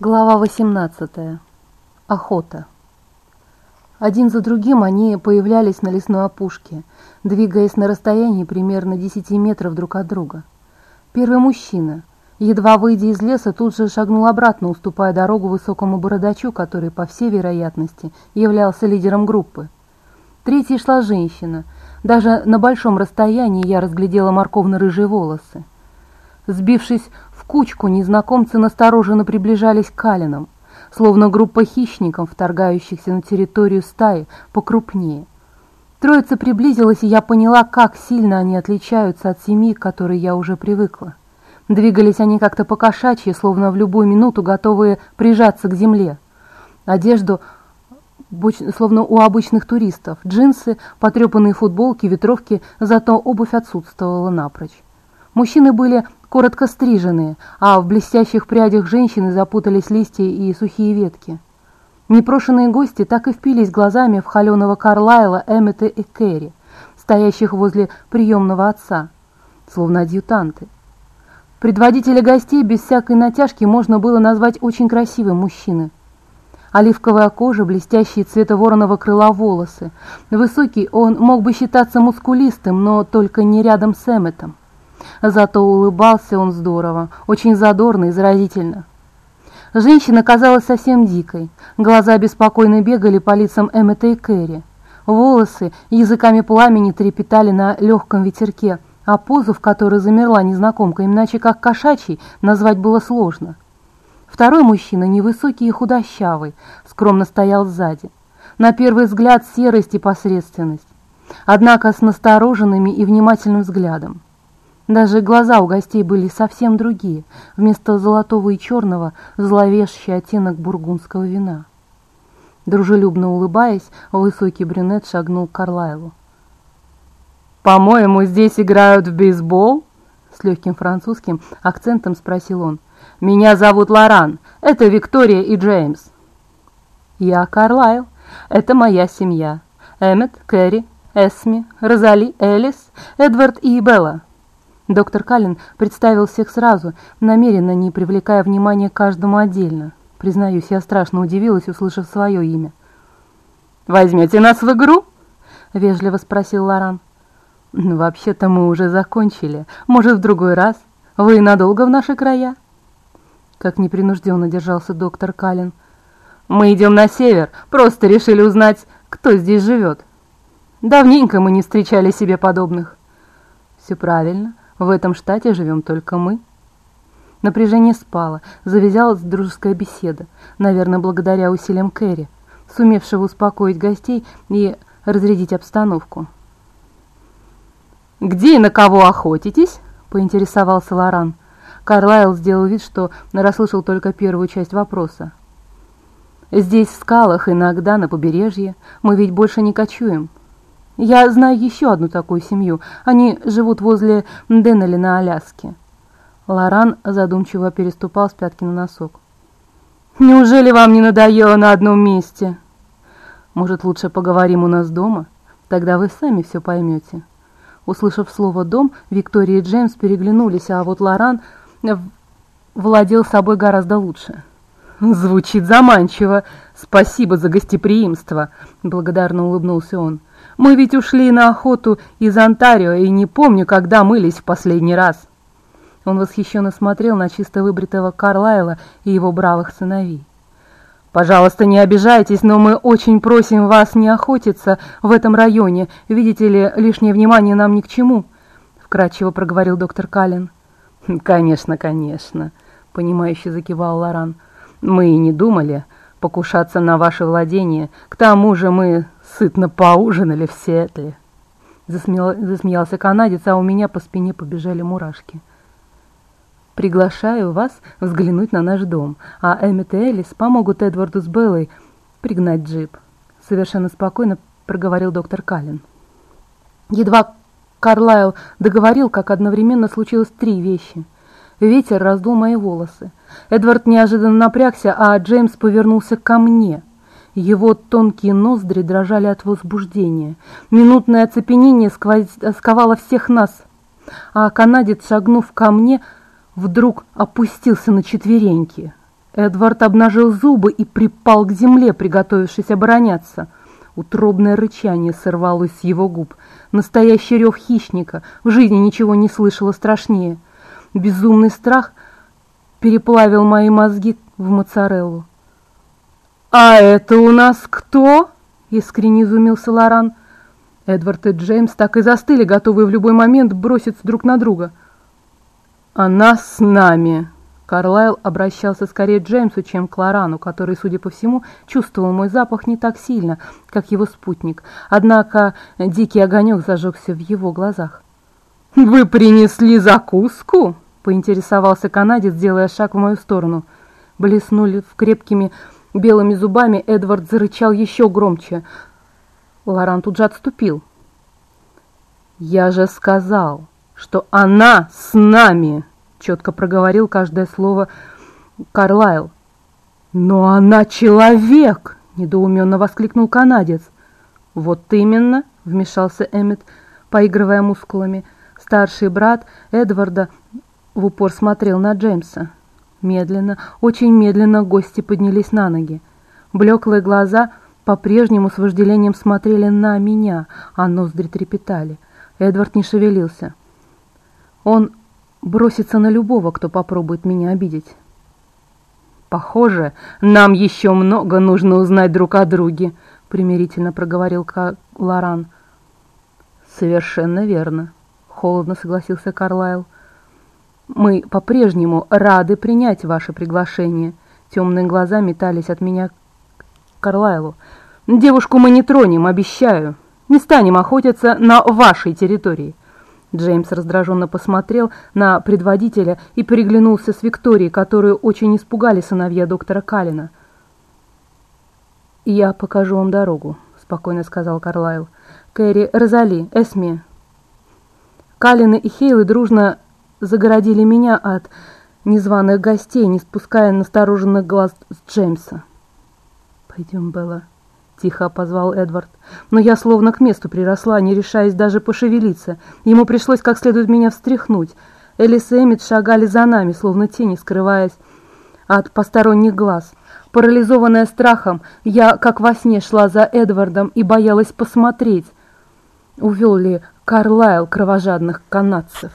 Глава 18. Охота. Один за другим они появлялись на лесной опушке, двигаясь на расстоянии примерно 10 метров друг от друга. Первый мужчина, едва выйдя из леса, тут же шагнул обратно, уступая дорогу высокому бородачу, который, по всей вероятности, являлся лидером группы. Третьей шла женщина. Даже на большом расстоянии я разглядела морковно-рыжие волосы. Сбившись кучку незнакомцы настороженно приближались к Калинам, словно группа хищников, вторгающихся на территорию стаи покрупнее. Троица приблизилась, и я поняла, как сильно они отличаются от семьи, к которой я уже привыкла. Двигались они как-то покошачьи, словно в любую минуту готовые прижаться к земле. Одежду словно у обычных туристов. Джинсы, потрепанные футболки, ветровки, зато обувь отсутствовала напрочь. Мужчины были коротко стриженные, а в блестящих прядях женщины запутались листья и сухие ветки. Непрошенные гости так и впились глазами в холеного Карлайла, Эммета и Кэрри, стоящих возле приемного отца, словно адъютанты. Предводителя гостей без всякой натяжки можно было назвать очень красивым мужчиной. Оливковая кожа, блестящие цвета вороного крыла волосы. Высокий он мог бы считаться мускулистым, но только не рядом с Эмметом. Зато улыбался он здорово, очень задорно и заразительно. Женщина казалась совсем дикой. Глаза беспокойно бегали по лицам Эммета и Кэрри. Волосы языками пламени трепетали на легком ветерке, а позу, в которой замерла незнакомка, иначе как кошачий, назвать было сложно. Второй мужчина, невысокий и худощавый, скромно стоял сзади. На первый взгляд серость и посредственность, однако с настороженными и внимательным взглядом. Даже глаза у гостей были совсем другие. Вместо золотого и черного зловещий оттенок бургундского вина. Дружелюбно улыбаясь, высокий брюнет шагнул к Карлайлу. «По-моему, здесь играют в бейсбол?» С легким французским акцентом спросил он. «Меня зовут Лоран. Это Виктория и Джеймс». «Я Карлайл. Это моя семья. Эммет, Кэрри, Эсми, Розали, Элис, Эдвард и Белла. Доктор Каллен представил всех сразу, намеренно не привлекая внимания каждому отдельно. Признаюсь, я страшно удивилась, услышав свое имя. «Возьмете нас в игру?» — вежливо спросил Лоран. «Ну, вообще-то мы уже закончили. Может, в другой раз? Вы надолго в наши края?» Как непринужденно держался доктор Каллен. «Мы идем на север, просто решили узнать, кто здесь живет. Давненько мы не встречали себе подобных». «Все правильно. В этом штате живем только мы. Напряжение спало, завязалась дружеская беседа, наверное, благодаря усилиям Кэрри, сумевшего успокоить гостей и разрядить обстановку. «Где и на кого охотитесь?» — поинтересовался Лоран. Карлайл сделал вид, что расслышал только первую часть вопроса. «Здесь, в скалах, иногда на побережье. Мы ведь больше не кочуем. Я знаю еще одну такую семью. Они живут возле Деннели на Аляске. Лоран задумчиво переступал с пятки на носок. «Неужели вам не надоело на одном месте?» «Может, лучше поговорим у нас дома? Тогда вы сами все поймете». Услышав слово «дом», Виктория и Джеймс переглянулись, а вот Лоран владел собой гораздо лучше. «Звучит заманчиво. Спасибо за гостеприимство», — благодарно улыбнулся он. Мы ведь ушли на охоту из Онтарио, и не помню, когда мылись в последний раз». Он восхищенно смотрел на чисто выбритого Карлайла и его бравых сыновей. «Пожалуйста, не обижайтесь, но мы очень просим вас не охотиться в этом районе. Видите ли, лишнее внимание нам ни к чему», — вкратчиво проговорил доктор Каллен. «Конечно, конечно», — понимающе закивал Лоран. «Мы и не думали покушаться на ваше владение. К тому же мы Сытно поужинали в Сиэтле. Засмеял, засмеялся канадец, а у меня по спине побежали мурашки. Приглашаю вас взглянуть на наш дом, а Эммет и Элис помогут Эдварду с Беллой пригнать джип. Совершенно спокойно проговорил доктор Каллен. Едва Карлайл договорил, как одновременно случилось три вещи. Ветер раздул мои волосы. Эдвард неожиданно напрягся, а Джеймс повернулся ко мне – его тонкие ноздри дрожали от возбуждения. Минутное оцепенение сковало всех нас. А канадец, шагнув ко мне, вдруг опустился на четвереньки. Эдвард обнажил зубы и припал к земле, приготовившись обороняться. Утробное рычание сорвалось с его губ. Настоящий рев хищника. В жизни ничего не слышала страшнее. Безумный страх переплавил мои мозги в моцареллу. «А это у нас кто?» — искренне изумился Лоран. Эдвард и Джеймс так и застыли, готовые в любой момент броситься друг на друга. «Она с нами!» Карлайл обращался скорее к Джеймсу, чем к Лорану, который, судя по всему, чувствовал мой запах не так сильно, как его спутник. Однако дикий огонек зажегся в его глазах. «Вы принесли закуску?» — поинтересовался канадец, делая шаг в мою сторону. Блеснули в крепкими белыми зубами, Эдвард зарычал еще громче. Лоран тут же отступил. «Я же сказал, что она с нами!» четко проговорил каждое слово Карлайл. «Но она человек!» — недоуменно воскликнул канадец. «Вот именно!» — вмешался Эммет, поигрывая мускулами. Старший брат Эдварда в упор смотрел на Джеймса. Медленно, очень медленно гости поднялись на ноги. Блеклые глаза по-прежнему с вожделением смотрели на меня, а ноздри трепетали. Эдвард не шевелился. Он броситься на любого, кто попробует меня обидеть. «Похоже, нам еще много нужно узнать друг о друге», — примирительно проговорил Лоран. «Совершенно верно», — холодно согласился Карлайл. «Мы по-прежнему рады принять ваше приглашение». Темные глаза метались от меня к Карлайлу. «Девушку мы не тронем, обещаю. Не станем охотиться на вашей территории». Джеймс раздраженно посмотрел на предводителя и переглянулся с Викторией, которую очень испугали сыновья доктора Калина. «Я покажу вам дорогу», — спокойно сказал Карлайл. «Кэрри, Розали, Эсми». Калины и Хейлы дружно загородили меня от незваных гостей, не спуская настороженных глаз с Джеймса. «Пойдем, Белла», — тихо позвал Эдвард. Но я словно к месту приросла, не решаясь даже пошевелиться. Ему пришлось как следует меня встряхнуть. Элис и Эммит шагали за нами, словно тени, скрываясь от посторонних глаз. Парализованная страхом, я, как во сне, шла за Эдвардом и боялась посмотреть, увел ли Карлайл кровожадных канадцев.